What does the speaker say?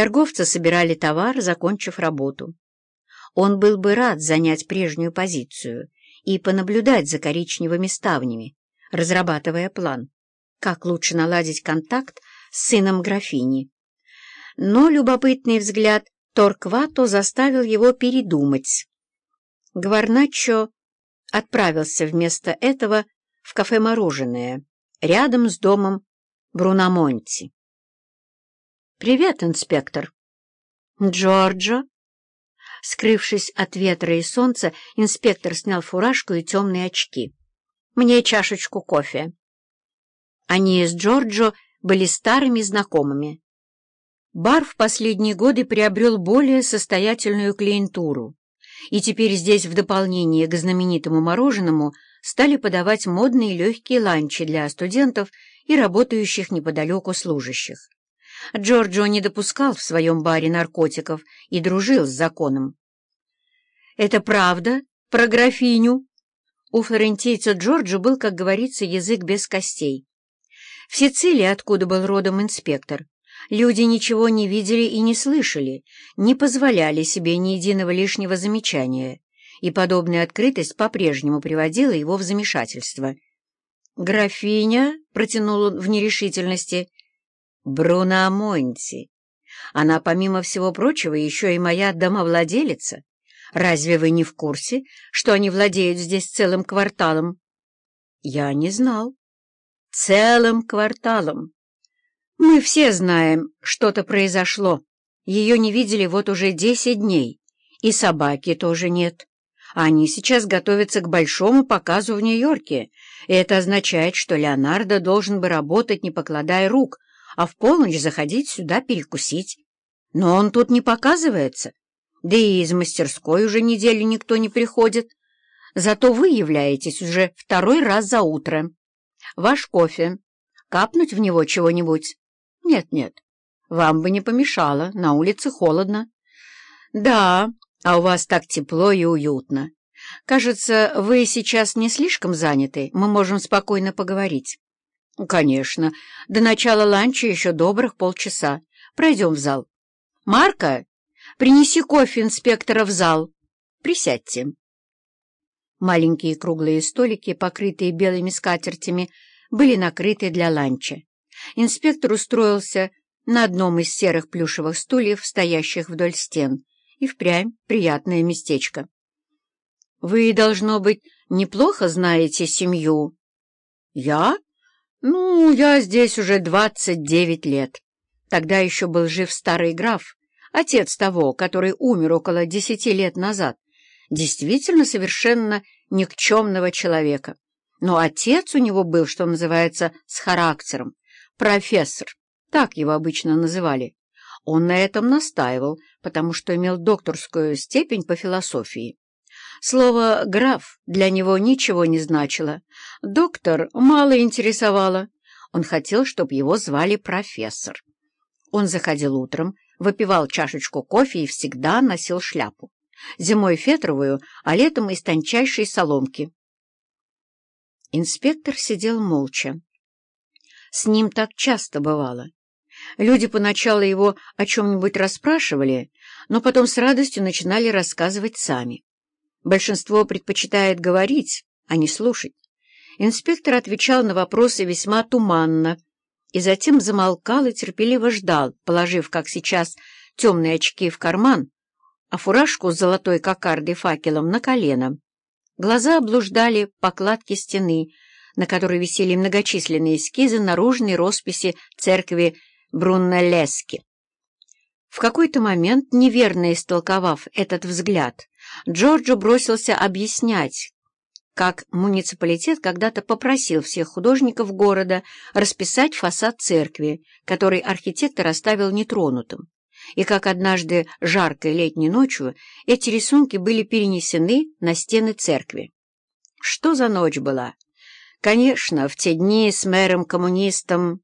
Торговцы собирали товар, закончив работу. Он был бы рад занять прежнюю позицию и понаблюдать за коричневыми ставнями, разрабатывая план, как лучше наладить контакт с сыном графини. Но любопытный взгляд Торквато заставил его передумать. Гварначо отправился вместо этого в кафе «Мороженое» рядом с домом Бруномонти. «Привет, инспектор!» «Джорджо!» Скрывшись от ветра и солнца, инспектор снял фуражку и темные очки. «Мне чашечку кофе». Они с Джорджо были старыми знакомыми. Бар в последние годы приобрел более состоятельную клиентуру, и теперь здесь в дополнение к знаменитому мороженому стали подавать модные легкие ланчи для студентов и работающих неподалеку служащих. Джорджо не допускал в своем баре наркотиков и дружил с законом. «Это правда про графиню?» У флорентийца Джорджо был, как говорится, язык без костей. В Сицилии, откуда был родом инспектор, люди ничего не видели и не слышали, не позволяли себе ни единого лишнего замечания, и подобная открытость по-прежнему приводила его в замешательство. «Графиня?» — протянул он в нерешительности. «Бруно Монти. Она, помимо всего прочего, еще и моя домовладелица. Разве вы не в курсе, что они владеют здесь целым кварталом?» «Я не знал». «Целым кварталом. Мы все знаем, что-то произошло. Ее не видели вот уже десять дней, и собаки тоже нет. Они сейчас готовятся к большому показу в Нью-Йорке, и это означает, что Леонардо должен бы работать, не покладая рук, а в полночь заходить сюда перекусить. Но он тут не показывается, да и из мастерской уже неделю никто не приходит. Зато вы являетесь уже второй раз за утро. Ваш кофе. Капнуть в него чего-нибудь? Нет-нет, вам бы не помешало, на улице холодно. Да, а у вас так тепло и уютно. Кажется, вы сейчас не слишком заняты, мы можем спокойно поговорить. Конечно, до начала ланча еще добрых полчаса. Пройдем в зал. Марка, принеси кофе инспектора в зал. Присядьте. Маленькие круглые столики, покрытые белыми скатертями, были накрыты для ланча. Инспектор устроился на одном из серых плюшевых стульев, стоящих вдоль стен, и впрямь приятное местечко. «Вы, должно быть, неплохо знаете семью?» «Я? Ну, я здесь уже двадцать девять лет. Тогда еще был жив старый граф, отец того, который умер около десяти лет назад, действительно совершенно никчемного человека. Но отец у него был, что называется, с характером, профессор, так его обычно называли. Он на этом настаивал, потому что имел докторскую степень по философии. Слово «граф» для него ничего не значило. Доктор мало интересовало. Он хотел, чтобы его звали профессор. Он заходил утром, выпивал чашечку кофе и всегда носил шляпу. Зимой фетровую, а летом из тончайшей соломки. Инспектор сидел молча. С ним так часто бывало. Люди поначалу его о чем-нибудь расспрашивали, но потом с радостью начинали рассказывать сами. Большинство предпочитает говорить, а не слушать. Инспектор отвечал на вопросы весьма туманно и затем замолкал и терпеливо ждал, положив, как сейчас, темные очки в карман, а фуражку с золотой кокардой факелом на колено. Глаза облуждали по кладке стены, на которой висели многочисленные эскизы наружной росписи церкви Бруннеллески. В какой-то момент, неверно истолковав этот взгляд, Джорджо бросился объяснять, как муниципалитет когда-то попросил всех художников города расписать фасад церкви, который архитектор оставил нетронутым, и как однажды жаркой летней ночью эти рисунки были перенесены на стены церкви. Что за ночь была? Конечно, в те дни с мэром-коммунистом